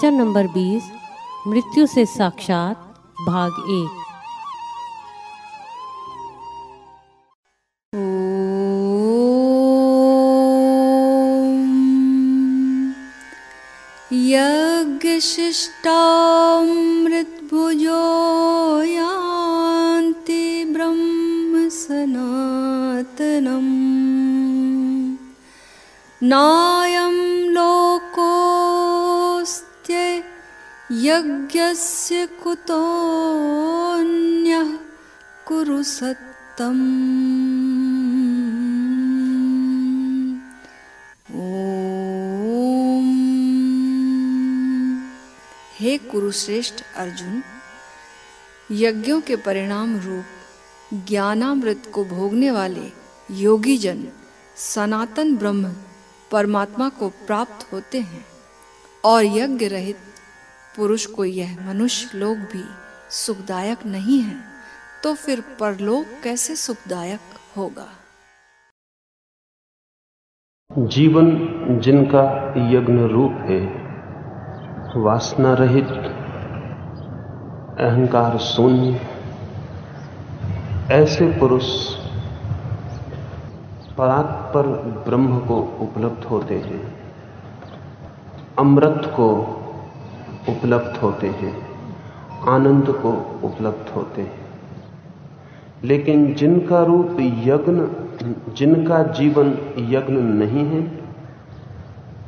प्रवचन नंबर 20 मृत्यु से साक्षात भाग एक। यज्ञशिष्टामृतभुजो यान्ति ब्रह्म सनातनम् नायं यज्ञस्य कुतोऽन्यः कुरु सत्तम्। हे कुरुश्रेष्ठ अर्जुन, यज्ञों के परिणाम रूप ज्ञानामृत को भोगने वाले योगी जन सनातन ब्रह्म, परमात्मा को प्राप्त होते हैं और यज्ञ रहित पुरुष को यह मनुष्य लोग भी सुखदायक नहीं है तो फिर परलोक कैसे सुखदायक होगा? जीवन जिनका यज्ञ रूप है वासना रहित अहंकार शून्य, ऐसे पुरुष परात्पर ब्रह्म को उपलब्ध होते हैं, अमृत को उपलब्ध होते हैं, आनंद को उपलब्ध होते हैं। लेकिन जिनका रूप यज्ञ, जिनका जीवन यज्ञ नहीं है,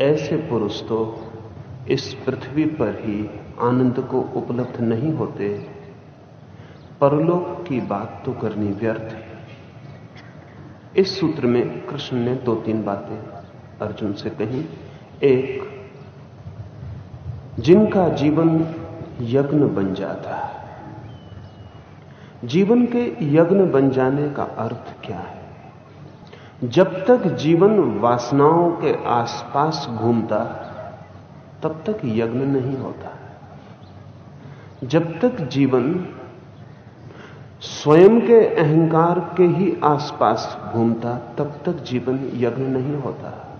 ऐसे पुरुष तो इस पृथ्वी पर ही आनंद को उपलब्ध नहीं होते। परलोक की बात तो करनी व्यर्थ है। इस सूत्र में कृष्ण ने दो तीन बातें अर्जुन से कही। एक जिनका जीवन यज्ञ बन जाता है। जीवन के यज्ञ बन जाने का अर्थ क्या है? जब तक जीवन वासनाओं के आसपास घूमता, तब तक यज्ञ नहीं होता। जब तक जीवन स्वयं के अहंकार के ही आसपास घूमता, तब तक जीवन यज्ञ नहीं होता।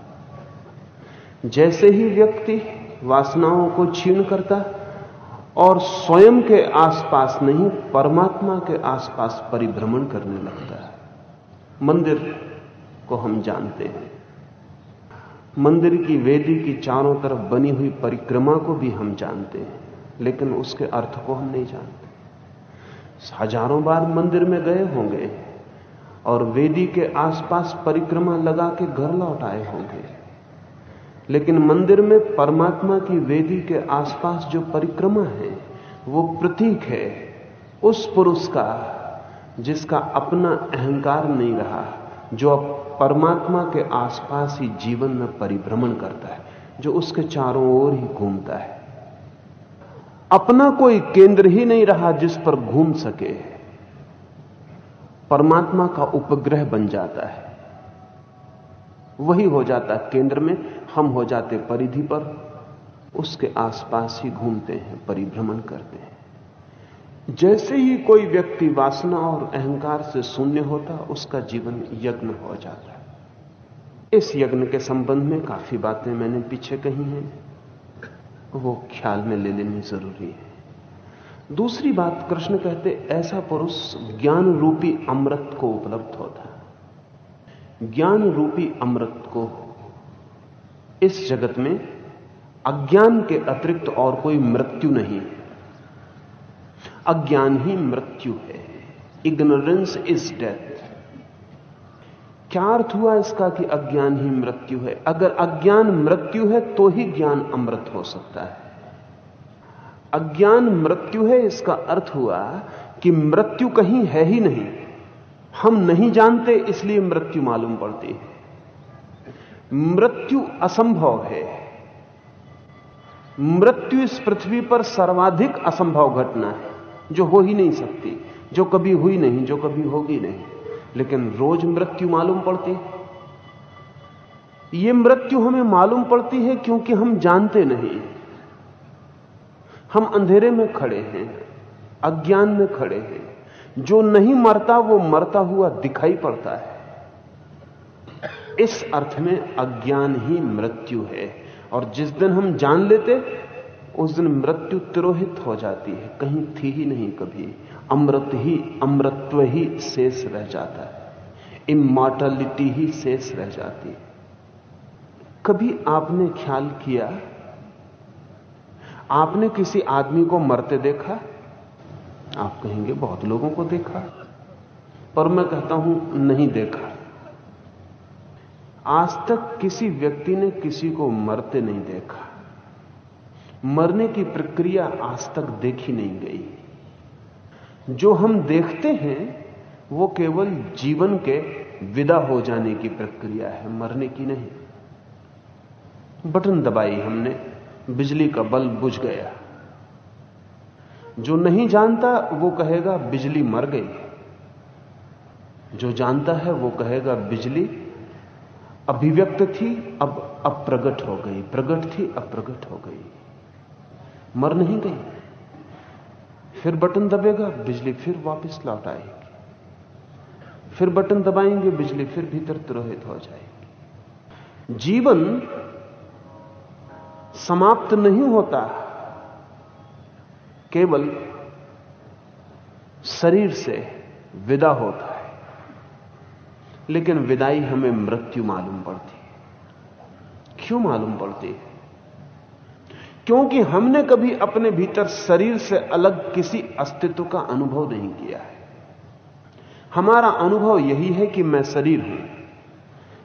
जैसे ही व्यक्ति वासनाओं को छीन करता और स्वयं के आसपास नहीं, परमात्मा के आसपास परिभ्रमण करने लगता है। मंदिर को हम जानते हैं। मंदिर की वेदी की चारों तरफ़ बनी हुई परिक्रमा को भी हम जानते हैं, लेकिन उसके अर्थ को हम नहीं जानते। हज़ारों बार मंदिर में गए होंगे और वेदी के आसपास परिक्रमा लगा के घर लौट आए होंगे। लेकिन मंदिर में परमात्मा की वेदी के आसपास जो परिक्रमा है, वो प्रतीक है, उस पुरुष का जिसका अपना अहंकार नहीं रहा, जो अब परमात्मा के आसपास ही जीवन में परिभ्रमण करता है, जो उसके चारों ओर ही घूमता है। अपना कोई केंद्र ही नहीं रहा जिस पर घूम सके। परमात्मा का उपग्रह बन जाता है। वही हो जाता केंद्र में, हम हो जाते परिधि पर। उसके आसपास ही घूमते हैं, परिभ्रमण करते हैं। जैसे ही कोई व्यक्ति वासना और अहंकार से शून्य होता, उसका जीवन यज्ञ हो जाता। इस यज्ञ के संबंध में काफ़ी बातें मैंने पीछे कही हैं। वो ख्याल में ले लेनी ज़रूरी है। दूसरी बात, कृष्ण कहते, ऐसा पुरुष ज्ञान रूपी अमृत को उपलब्ध होता। है ज्ञान रूपी अमृत को इस जगत में अज्ञान के अतिरिक्त और कोई मृत्यु नहीं। अज्ञान ही मृत्यु है। इग्नोरेंस इज़ डेथ क्या अर्थ हुआ इसका कि अज्ञान ही मृत्यु है? अगर अज्ञान मृत्यु है तो ही ज्ञान अमृत हो सकता है। अज्ञान मृत्यु है, इसका अर्थ हुआ कि मृत्यु कहीं है ही नहीं। हम नहीं जानते, इसलिए मृत्यु मालूम पड़ती है। मृत्यु असंभव है। मृत्यु इस पृथ्वी पर सर्वाधिक असंभव घटना है, जो हो ही नहीं सकती, जो कभी हुई नहीं, जो कभी होगी नहीं। लेकिन रोज मृत्यु मालूम पड़ती है। ये मृत्यु हमें मालूम पड़ती है क्योंकि हम जानते नहीं। हम अंधेरे में खड़े हैं, अज्ञान में खड़े हैं। जो नहीं मरता, वो मरता हुआ दिखाई पड़ता है। इस अर्थ में अज्ञान ही मृत्यु है। और जिस दिन हम जान लेते, उस दिन मृत्यु तिरोहित हो जाती है। कहीं थी ही नहीं कभी। अमृत ही, अमृत्व ही शेष रह जाता है। इमोर्टलिटी ही शेष रह जाती है। कभी आपने ख्याल किया? आपने किसी आदमी को मरते देखा? आप कहेंगे, बहुत लोगों को देखा। पर मैं कहता हूँ, नहीं देखा। आज तक किसी व्यक्ति ने किसी को मरते नहीं देखा। मरने की प्रक्रिया आज तक देखी नहीं गई। जो हम देखते हैं, वो केवल जीवन के विदा हो जाने की प्रक्रिया है, मरने की नहीं। बटन दबाई हमने, बिजली का बल्ब बुझ गया। जो नहीं जानता, वो कहेगा, बिजली मर गई जो जानता है, वो कहेगा, बिजली अभिव्यक्त थी, अब अप्रगट हो गई। प्रगट थी, अप्रगट हो गई। मर नहीं गई। फिर बटन दबेगा, बिजली फिर वापस लौट आएगी। फिर बटन दबाएँगे, बिजली फिर भीतर तुरोहित हो जाएगी। जीवन समाप्त नहीं होता। केवल शरीर से विदा होता है, लेकिन विदाई हमें मृत्यु मालूम पड़ती है। क्यों मालूम पड़ती है? क्योंकि हमने कभी अपने भीतर शरीर से अलग किसी अस्तित्व का अनुभव नहीं किया है। हमारा अनुभव यही है कि मैं शरीर हूँ।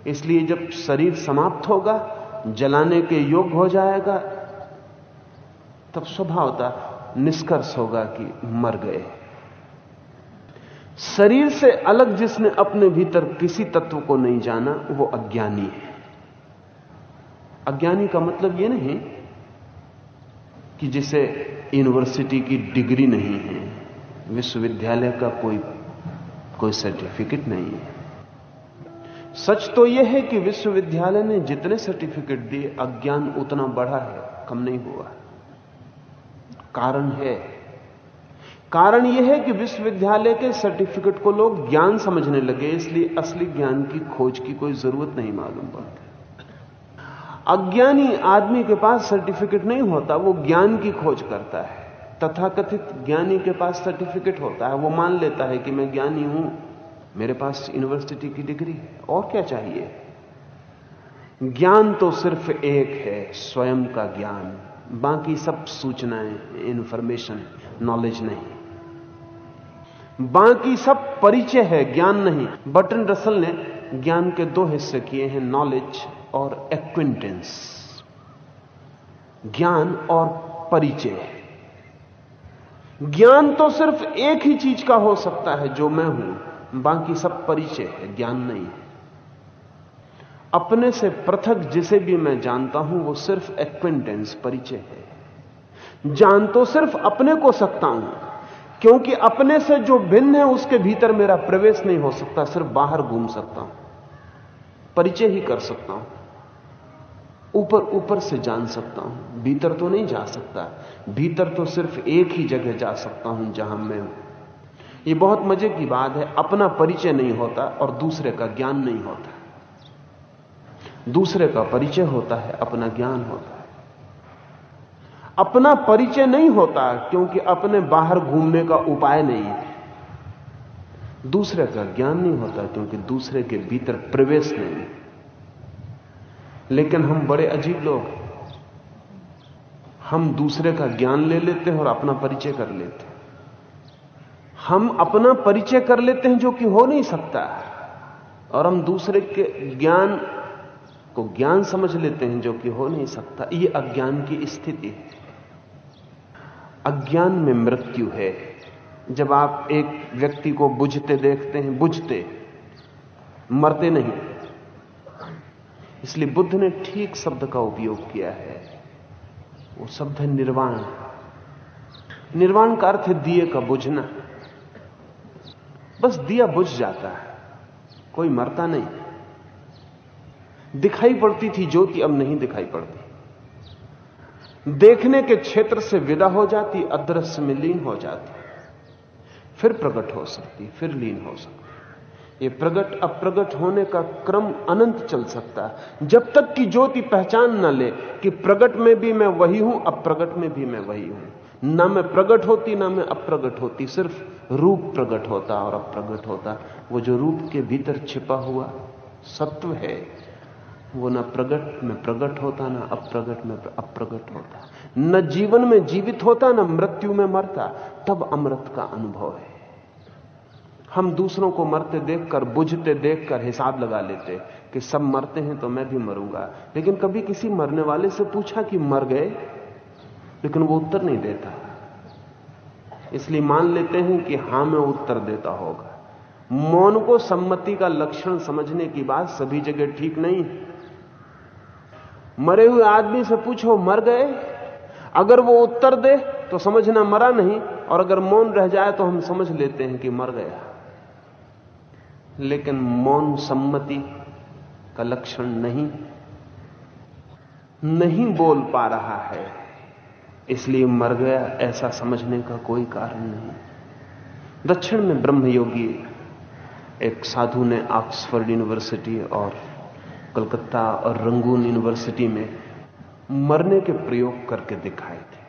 इसलिए जब शरीर समाप्त होगा, जलाने के योग्य हो जाएगा, तब स्वभावता निष्कर्ष होगा कि मर गए। शरीर से अलग जिसने अपने भीतर किसी तत्व को नहीं जाना, वो अज्ञानी है। अज्ञानी का मतलब यह नहीं कि जिसे यूनिवर्सिटी की डिग्री नहीं है, विश्वविद्यालय का कोई कोई सर्टिफिकेट नहीं है। सच तो यह है कि विश्वविद्यालय ने जितने सर्टिफिकेट दिए, अज्ञान उतना बढ़ा है, कम नहीं हुआ। कारण है। कारण यह है कि विश्वविद्यालय के सर्टिफिकेट को लोग ज्ञान समझने लगे, इसलिए असली ज्ञान की खोज की कोई ज़रूरत नहीं मालूम पड़ती। अज्ञानी आदमी के पास सर्टिफिकेट नहीं होता, वो ज्ञान की खोज करता है। तथाकथित ज्ञानी के पास सर्टिफिकेट होता है, वो मान लेता है कि मैं ज्ञानी हूँ, मेरे पास यूनिवर्सिटी की डिग्री है, और क्या चाहिए? ज्ञान तो सिर्फ़ एक है, स्वयं का ज्ञान। बाकी सब सूचनाएँ इंफॉर्मेशन नॉलेज नहीं। बाकी सब परिचय है, ज्ञान नहीं। बटन रसल ने ज्ञान के दो हिस्से किए हैं नॉलेज और एक्विंटेंस ज्ञान और परिचय। ज्ञान तो सिर्फ़ एक ही चीज़ का हो सकता है, जो मैं हूँ। बाकी सब परिचय है, ज्ञान नहीं। है अपने से पृथक जिसे भी मैं जानता हूँ, वो सिर्फ़ एक्विंटेंस परिचय है। जान तो सिर्फ़ अपने को सकता हूँ, क्योंकि अपने से जो भिन्न है, उसके भीतर मेरा प्रवेश नहीं हो सकता, सिर्फ़ बाहर घूम सकता हूँ, परिचय ही कर सकता हूँ, ऊपर ऊपर से जान सकता हूँ, भीतर तो नहीं जा सकता, भीतर तो सिर्फ़ एक ही जगह जा सकता हूँ जहाँ मैं हूँ। यह बहुत मज़े की बात है, अपना परिचय नहीं होता और दूसरे का ज्ञान नहीं होता। दूसरे का परिचय होता है, अपना ज्ञान होता है। अपना परिचय नहीं होता क्योंकि अपने बाहर घूमने का उपाय नहीं है। दूसरे का ज्ञान नहीं होता क्योंकि दूसरे के भीतर प्रवेश नहीं लेकिन हम बड़े अजीब लोग हम दूसरे का ज्ञान ले लेते हैं और अपना परिचय कर लेते हैं। हम अपना परिचय कर लेते हैं जो कि हो नहीं सकता। और हम दूसरे के ज्ञान को ज्ञान समझ लेते हैं जो कि हो नहीं सकता। यह अज्ञान की स्थिति है। अज्ञान में मृत्यु है। जब आप एक व्यक्ति को बुझते देखते हैं, बुझते, मरते नहीं। इसलिए बुद्ध ने ठीक शब्द का उपयोग किया है। वो शब्द है निर्वाण। निर्वाण का अर्थ है दिए का बुझना। बस दिया बुझ जाता है। कोई मरता नहीं। दिखाई पड़ती थी ज्योति अब नहीं दिखाई पड़ती। देखने के क्षेत्र से विदा हो जाती, अदृश्य में लीन हो जाती। फिर प्रकट हो सकती, फिर लीन हो सकती। ये प्रगट, अप्रगट होने का क्रम अनंत चल सकता है। जब तक कि ज्योति पहचान न ले कि प्रगट में भी मैं वही हूँ, अप्रगट में भी मैं वही हूँ। ना मैं प्रगट होती, ना मैं अप्रगट होती। सिर्फ़ रूप प्रकट होता और अप्रगट होता। वो जो रूप के भीतर छिपा हुआ सत्व है वो ना प्रगट में प्रगट होता, ना अप्रगट में अप्रगट होता। न जीवन में जीवित होता, ना मृत्यु में मरता। तब अमृत का अनुभव है। हम दूसरों को मरते देखकर, बुझते देखकर हिसाब लगा लेते कि सब मरते हैं तो मैं भी मरूँगा। लेकिन कभी किसी मरने वाले से पूछा कि मर गए? लेकिन वो उत्तर नहीं देता। इसलिए मान लेते हैं कि हाँ, मैं उत्तर देता होगा। मौन को सम्मति का लक्षण समझने की बात सभी जगह ठीक नहीं मरे हुए आदमी से पूछो, मर गए? अगर वो उत्तर दे तो समझना मरा नहीं, और अगर मौन रह जाए तो हम समझ लेते हैं कि मर गया। लेकिन मौन सम्मति का लक्षण नहीं नहीं बोल पा रहा है। इसलिए मर गया, ऐसा समझने का कोई कारण नहीं। दक्षिण में ब्रह्मयोगी एक साधु ने ऑक्सफोर्ड यूनिवर्सिटी और कलकत्ता और रंगून यूनिवर्सिटी में मरने के प्रयोग करके दिखाए थे।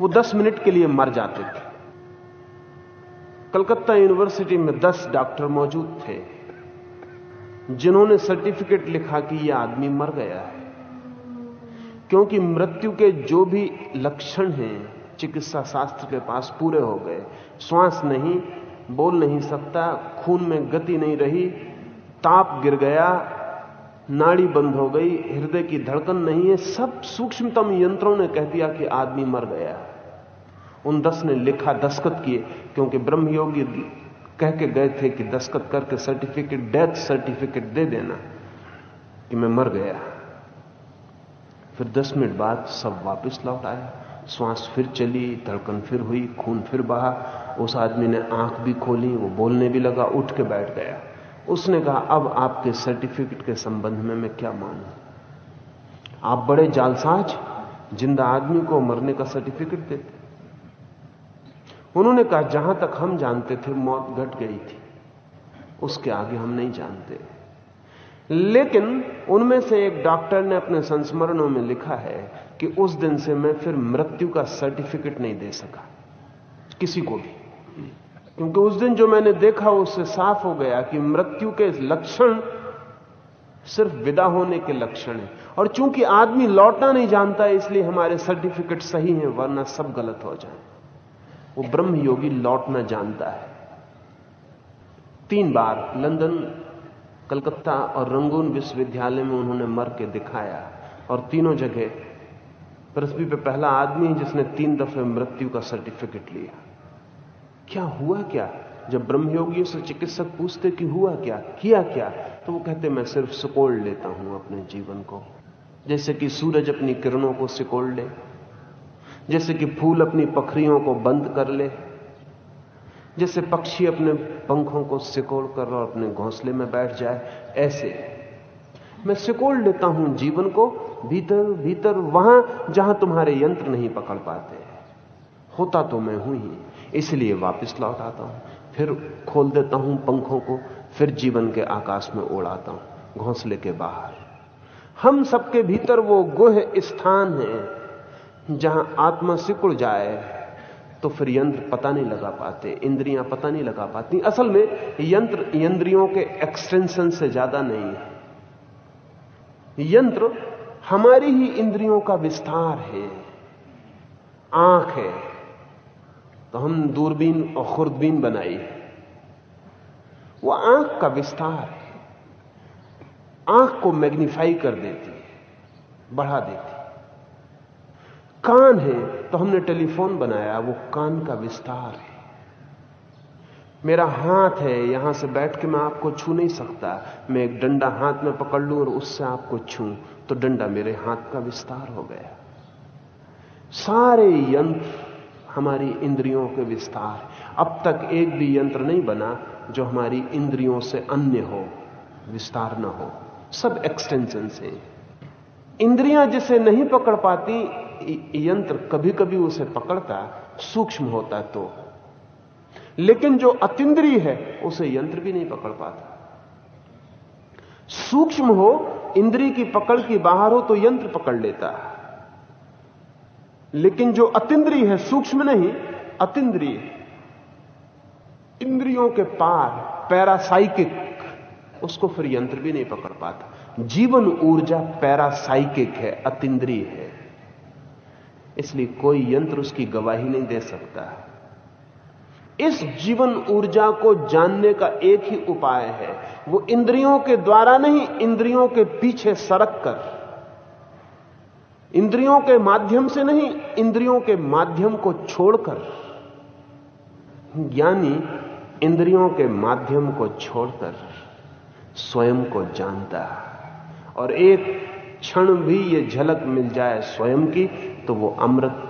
वो दस मिनट के लिए मर जाते थे। कलकत्ता यूनिवर्सिटी में दस डॉक्टर मौजूद थे, जिन्होंने सर्टिफिकेट लिखा कि यह आदमी मर गया है। क्योंकि मृत्यु के जो भी लक्षण हैं, चिकित्सा शास्त्र के पास पूरे हो गए। श्वास नहीं, बोल नहीं सकता, खून में गति नहीं रही ताप गिर गया, नाड़ी बंद हो गई, हृदय की धड़कन नहीं है, सब सूक्ष्मतम यंत्रों ने कह दिया कि आदमी मर गया। उन दस ने लिखा दस्खत किए, क्योंकि ब्रह्मयोगी कह के गए थे कि दस्खत करके सर्टिफिकेट डेथ सर्टिफिकेट दे देना कि मैं मर गया। फिर दस मिनट बाद सब वापस लौट आया श्वास फिर चली, धड़कन फिर हुई, खून फिर बहा। उस आदमी ने आँख भी खोली, वो बोलने भी लगा, उठ के बैठ गया। उसने कहा, अब आपके सर्टिफिकेट के संबंध में मैं क्या मानूं? आप बड़े जालसाज, ज़िंदा आदमी को मरने का सर्टिफिकेट देते उन्होंने कहा, जहाँ तक हम जानते थे, मौत घट गई थी। उसके आगे हम नहीं जानते। लेकिन उनमें से एक डॉक्टर ने अपने संस्मरणों में लिखा है कि उस दिन से मैं फिर मृत्यु का सर्टिफिकेट नहीं दे सका। किसी को भी। क्योंकि उस दिन जो मैंने देखा, उससे साफ़ हो गया कि मृत्यु के लक्षण सिर्फ़ विदा होने के लक्षण है। और चूँकि आदमी लौटना नहीं जानता, इसलिए हमारे सर्टिफिकेट सही हैं, वरना सब गलत हो जाए। वो ब्रह्म योगी लौटना जानता है। तीन बार लंदन, कलकत्ता और रंगून विश्वविद्यालय में उन्होंने मर के दिखाया। और तीनों जगह, पृथ्वी पे पहला आदमी जिसने तीन दफे मृत्यु का सर्टिफिकेट लिया। क्या हुआ क्या? जब ब्रह्मयोगियों से चिकित्सक पूछते कि हुआ क्या, किया क्या तो वो कहते, मैं सिर्फ़ सिकोड़ लेता हूँ अपने जीवन को। जैसे कि सूरज अपनी किरणों को सिकोड़ ले, जैसे कि फूल अपनी पखरियों को बंद कर ले, जैसे पक्षी अपने पंखों को सिकोड़ कर और अपने घोंसले में बैठ जाए, ऐसे। मैं सिकोड़ लेता हूँ जीवन को, भीतर भीतर, वहाँ, जहाँ तुम्हारे यंत्र नहीं पकड़ पाते। होता तो मैं हूँ ही। इसलिए वापस लौट आता हूँ। फिर खोल देता हूँ पंखों को, फिर जीवन के आकाश में उड़ाता हूँ, घोंसले के बाहर। हम सबके भीतर वो गुह स्थान है, जहाँ आत्मा सिकुड़ जाए तो फिर यंत्र पता नहीं लगा पाते, इंद्रियाँ पता नहीं लगा पाती। असल में यंत्र इंद्रियों के एक्सटेंशन से ज़्यादा नहीं है। यंत्र हमारी ही इंद्रियों का विस्तार है, आँख है। तो हम दूरबीन और खुर्दबीन बनाई। है वो आँख का विस्तार है आँख को मैग्नीफाई कर देती है, बढ़ा देती है। कान है तो हमने टेलीफोन बनाया, वो कान का विस्तार है। मेरा हाथ है, यहाँ से बैठ के मैं आपको छू नहीं सकता। मैं एक डंडा हाथ में पकड़ लूँ और उससे आपको छू तो डंडा मेरे हाथ का विस्तार हो गया। सारे यंत्र हमारी इंद्रियों के विस्तार अब तक एक भी यंत्र नहीं बना जो हमारी इंद्रियों से अन्य हो, विस्तार ना हो। सब एक्सटेंशन से इंद्रियाँ जिसे नहीं पकड़ पाती यंत्र कभी कभी उसे पकड़ता, सूक्ष्म होता तो। लेकिन जो अतिद्रीय है, उसे यंत्र भी नहीं पकड़ पाता। सूक्ष्म हो इंद्री की पकड़ की बाहर हो तो यंत्र पकड़ लेता। है लेकिन जो अतिद्रीय है, सूक्ष्म नहीं अतिद्रीय इंद्रियों के पार, पैरासाइकिक, उसको फिर यंत्र भी नहीं पकड़ पाता। जीवन ऊर्जा पैरासाइकिक है अतिद्रीय है। इसलिए कोई यंत्र उसकी गवाही नहीं दे सकता। इस जीवन ऊर्जा को जानने का एक ही उपाय है। वो इंद्रियों के द्वारा नहीं, इंद्रियों के पीछे सरक कर। इंद्रियों के माध्यम से नहीं, इंद्रियों के माध्यम को छोड़कर। ज्ञानी इंद्रियों के माध्यम को छोड़कर स्वयं को जानता है। और एक क्षण भी ये झलक मिल जाए स्वयं की तो वो अमृत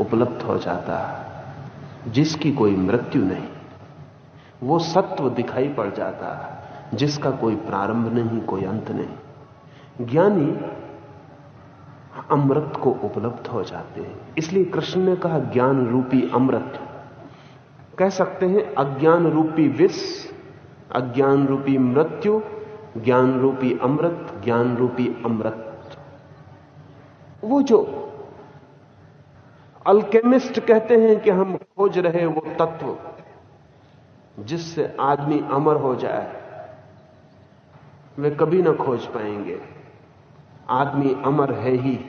उपलब्ध हो जाता है, जिसकी कोई मृत्यु नहीं। वो सत्व दिखाई पड़ जाता है, जिसका कोई प्रारंभ नहीं, कोई अंत नहीं। ज्ञानी अमृत को उपलब्ध हो जाते हैं। इसलिए कृष्ण ने कहा, ज्ञान रूपी अमृत। कह सकते हैं, अज्ञान रूपी विष, अज्ञान रूपी मृत्यु, ज्ञान रूपी अमृत, ज्ञान रूपी अमृत। वो जो अल्केमिस्ट कहते हैं कि हम खोज रहे वो तत्व, जिससे आदमी अमर हो जाए, वे कभी ना खोज पाएँगे। आदमी अमर है ही।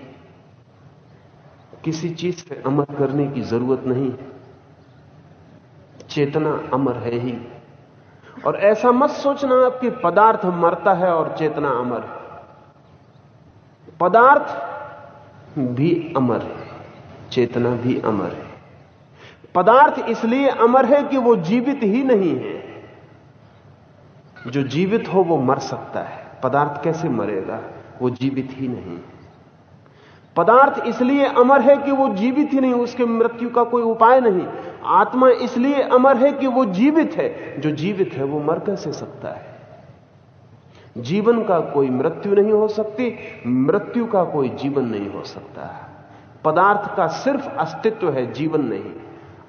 किसी चीज़ से अमर करने की ज़रूरत नहीं चेतना अमर है ही। और ऐसा मत सोचना कि पदार्थ मरता है और चेतना अमर है। पदार्थ भी अमर है, चेतना भी अमर है। पदार्थ इसलिए अमर है कि वो जीवित ही नहीं है। जो जीवित हो वो मर सकता है। पदार्थ कैसे मरेगा? वो जीवित ही नहीं। पदार्थ इसलिए अमर है कि वो जीवित ही नहीं, उसके मृत्यु का कोई उपाय नहीं। आत्मा इसलिए अमर है कि वो जीवित है। जो जीवित है, वो मर कैसे सकता है। जीवन का कोई मृत्यु नहीं हो सकती, मृत्यु का कोई जीवन नहीं हो सकता। पदार्थ का सिर्फ़ अस्तित्व है, जीवन नहीं।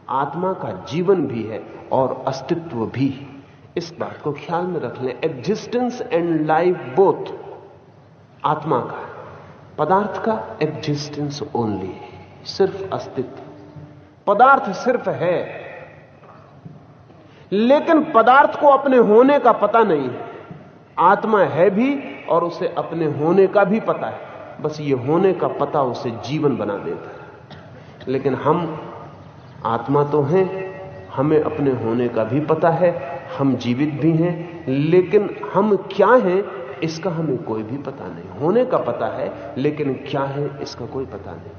आत्मा का जीवन भी है और अस्तित्व भी। इस बात को ख्याल में रख लें। एग्जिस्टेंस एंड लाइफ बोथ आत्मा का। पदार्थ का एग्जिस्टेंस ओनली सिर्फ़ अस्तित्व। पदार्थ सिर्फ़ है, लेकिन पदार्थ को अपने होने का पता नहीं है। आत्मा है भी और उसे अपने होने का भी पता है। बस ये होने का पता उसे जीवन बना देता है। लेकिन हम आत्मा तो हैं, हमें अपने होने का भी पता है, हम जीवित भी हैं, लेकिन हम क्या हैं? इसका हमें कोई भी पता नहीं। होने का पता है, लेकिन क्या है, इसका कोई पता नहीं।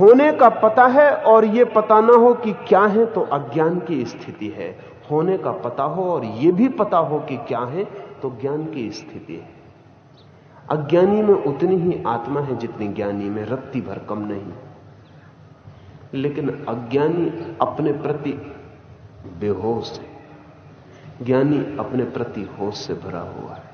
होने का पता है और यह पता ना हो कि क्या है तो अज्ञान की स्थिति है। होने का पता हो और यह भी पता हो कि क्या है तो ज्ञान की स्थिति है। अज्ञानी में उतनी ही आत्मा है जितनी ज्ञानी में रत्ती भर कम नहीं। लेकिन अज्ञानी अपने प्रति बेहोश है। ज्ञानी अपने प्रति होश से भरा हुआ है।